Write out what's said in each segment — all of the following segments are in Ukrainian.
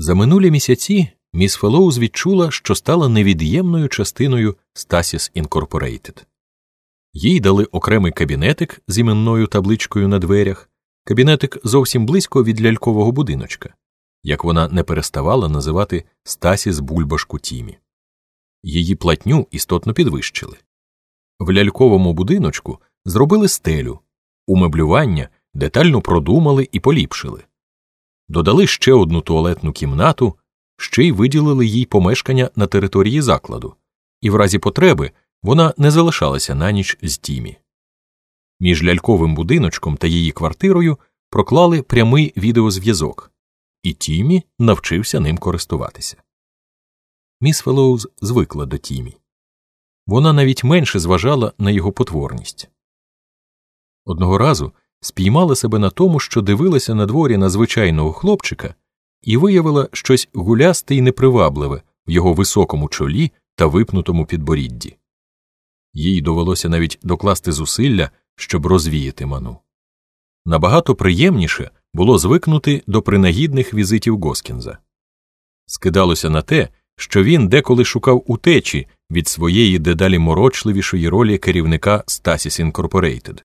За минулі місяці міс Фелоуз відчула, що стала невід'ємною частиною Stasis Incorporated. Їй дали окремий кабінетик з іменною табличкою на дверях, кабінетик зовсім близько від лялькового будиночка, як вона не переставала називати Стасіс Бульбашку Тімі. Її платню істотно підвищили. В ляльковому будиночку зробили стелю, умеблювання детально продумали і поліпшили. Додали ще одну туалетну кімнату, ще й виділили їй помешкання на території закладу, і в разі потреби вона не залишалася на ніч з Тімі. Між ляльковим будиночком та її квартирою проклали прямий відеозв'язок, і Тімі навчився ним користуватися. Міс Фелоуз звикла до Тімі. Вона навіть менше зважала на його потворність. Одного разу спіймала себе на тому, що дивилася надворі на звичайного хлопчика і виявила щось ґулясте й непривабливе в його високому чолі та випнутому підборідді. Їй довелося навіть докласти зусилля, щоб розвіяти ману. Набагато приємніше було звикнути до принагідних візитів Госкінза. Скидалося на те, що він деколи шукав утечі від своєї дедалі морочливішої ролі керівника Stasis Incorporated,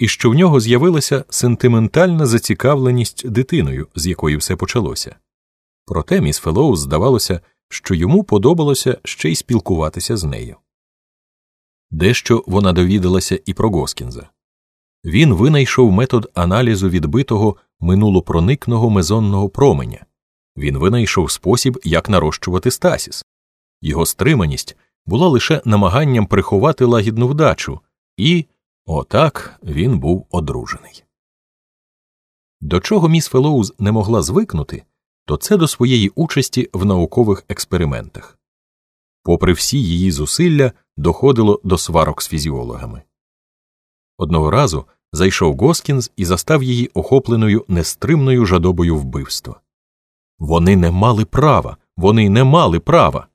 і що в нього з'явилася сентиментальна зацікавленість дитиною, з якої все почалося. Проте міс Фелоу здавалося, що йому подобалося ще й спілкуватися з нею. Дещо вона довідалася і про Госкінза. Він винайшов метод аналізу відбитого минулопроникного мезонного променя. Він винайшов спосіб, як нарощувати стасіс. Його стриманість була лише намаганням приховати лагідну вдачу, і отак він був одружений. До чого міс Фелоуз не могла звикнути, то це до своєї участі в наукових експериментах. Попри всі її зусилля, доходило до сварок з фізіологами. Одного разу зайшов Госкінз і застав її охопленою нестримною жадобою вбивства. Вони не мали права, вони не мали права.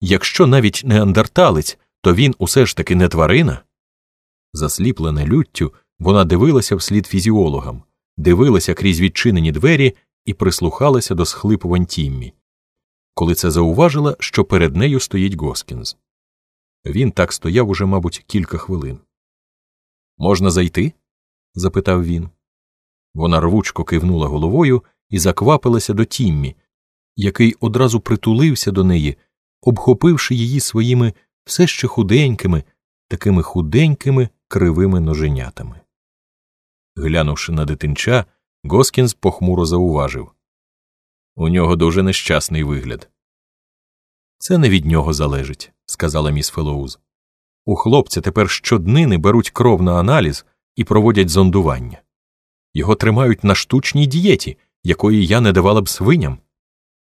Якщо навіть неандерталець, то він усе ж таки не тварина. Засліплена люттю, вона дивилася вслід фізіологам, дивилася крізь відчинені двері і прислухалася до схлипувань Тіммі. Коли це зауважила, що перед нею стоїть Госкінз. Він так стояв уже, мабуть, кілька хвилин. Можна зайти? запитав він. Вона рвучко кивнула головою і заквапилася до Тіммі, який одразу притулився до неї, обхопивши її своїми все ще худенькими, такими худенькими кривими ноженятами. Глянувши на дитинча, Госкінз похмуро зауважив У нього дуже нещасний вигляд. Це не від нього залежить, сказала міс Фелоуз. У хлопця тепер щоднини беруть кров на аналіз і проводять зондування. Його тримають на штучній дієті, якої я не давала б свиням.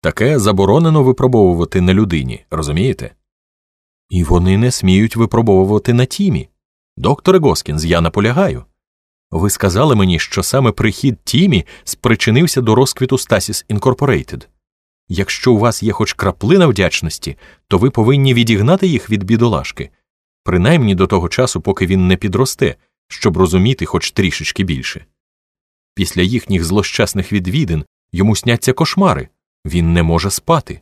Таке заборонено випробовувати на людині, розумієте? І вони не сміють випробовувати на Тімі. Докторе Госкінз, я наполягаю. Ви сказали мені, що саме прихід Тімі спричинився до розквіту Stasis Incorporated. Якщо у вас є хоч краплина вдячності, то ви повинні відігнати їх від бідолашки, принаймні до того часу, поки він не підросте, щоб розуміти хоч трішечки більше. Після їхніх злощасних відвідин йому сняться кошмари, він не може спати.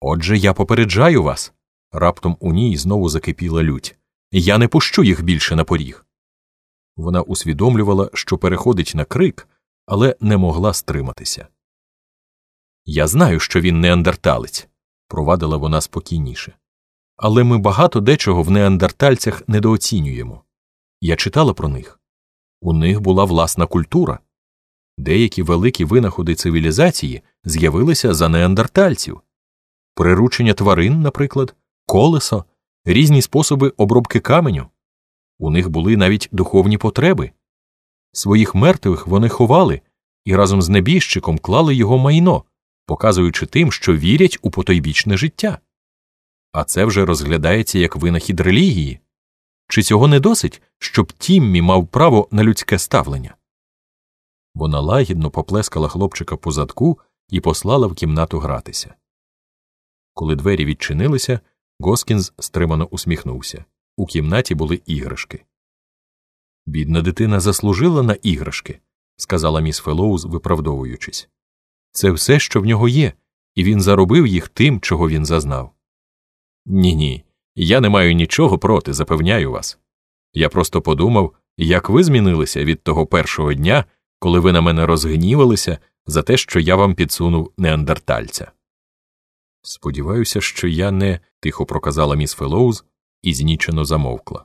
Отже, я попереджаю вас. Раптом у ній знову закипіла лють. Я не пущу їх більше на поріг. Вона усвідомлювала, що переходить на крик, але не могла стриматися. Я знаю, що він неандерталець, провадила вона спокійніше. Але ми багато дечого в неандертальцях недооцінюємо. Я читала про них. У них була власна культура. Деякі великі винаходи цивілізації з'явилися за неандертальців приручення тварин, наприклад, колесо, різні способи обробки каменю. У них були навіть духовні потреби. Своїх мертвих вони ховали і разом з небіжчиком клали його майно, показуючи тим, що вірять у потойбічне життя. А це вже розглядається як винахід релігії. Чи цього не досить, щоб Тіммі мав право на людське ставлення? Вона лагідно поплескала хлопчика по задку і послала в кімнату гратися. Коли двері відчинилися, Госкінз стримано усміхнувся. У кімнаті були іграшки. Бідна дитина заслужила на іграшки, сказала міс Фелоуз, виправдовуючись. це все, що в нього є, і він заробив їх тим, чого він зазнав. Ні, ні, я не маю нічого проти, запевняю вас. Я просто подумав, як ви змінилися від того першого дня, коли ви на мене розгнівалися за те, що я вам підсунув неандертальця. Сподіваюся, що я не, тихо проказала міс Фелоуз і знічено замовкла.